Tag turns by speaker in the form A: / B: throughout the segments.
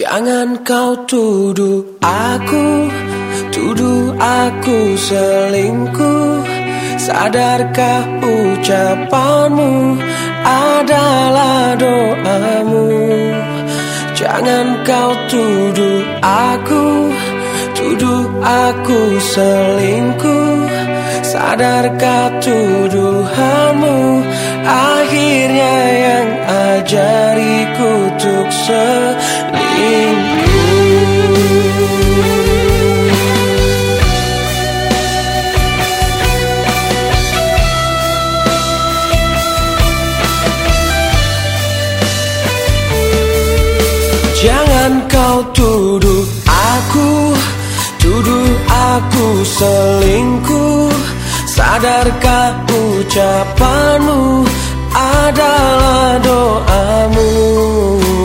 A: Jangan kau tuduh aku, tuduh aku selingkuh. Sadarkah ucapanmu? Adalah doamu. Jangan kau tuduh aku, tuduh aku selingkuh. Sadarkah tuduhanmu? Akhirnya yang ajariku untuk selingkuh Jangan kau tuduh aku Tuduh aku selingkuh. Sadarkah ucapanmu? Adalah doamu.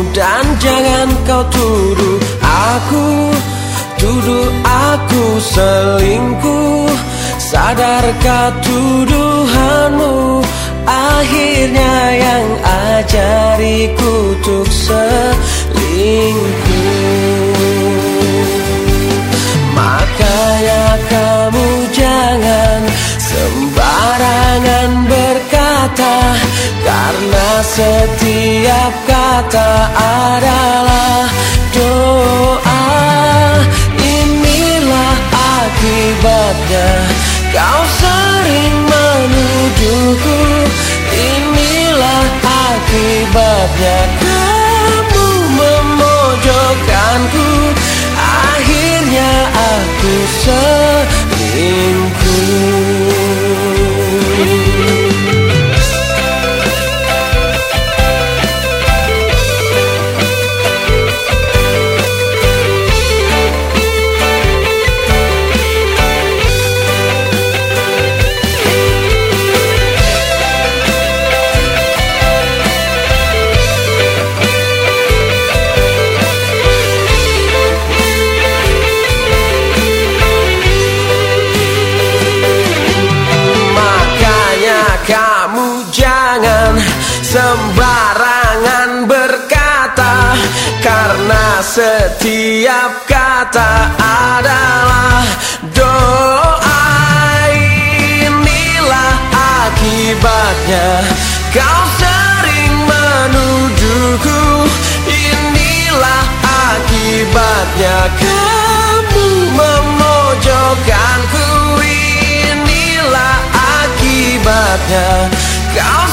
A: Dan jangan kau tuduh aku Tuduh aku selingkuh. Sadarkah tuduhanmu? Akhirnya yang ajariku untuk setiap kata adalah doa. Inilah akibatnya. Kau sering menuduhku setiap kata adalah doa. Inilah akibatnya. Kau sering menuduhku. Inilah akibatnya. Kamu memojokkanku Inilah akibatnya. Kau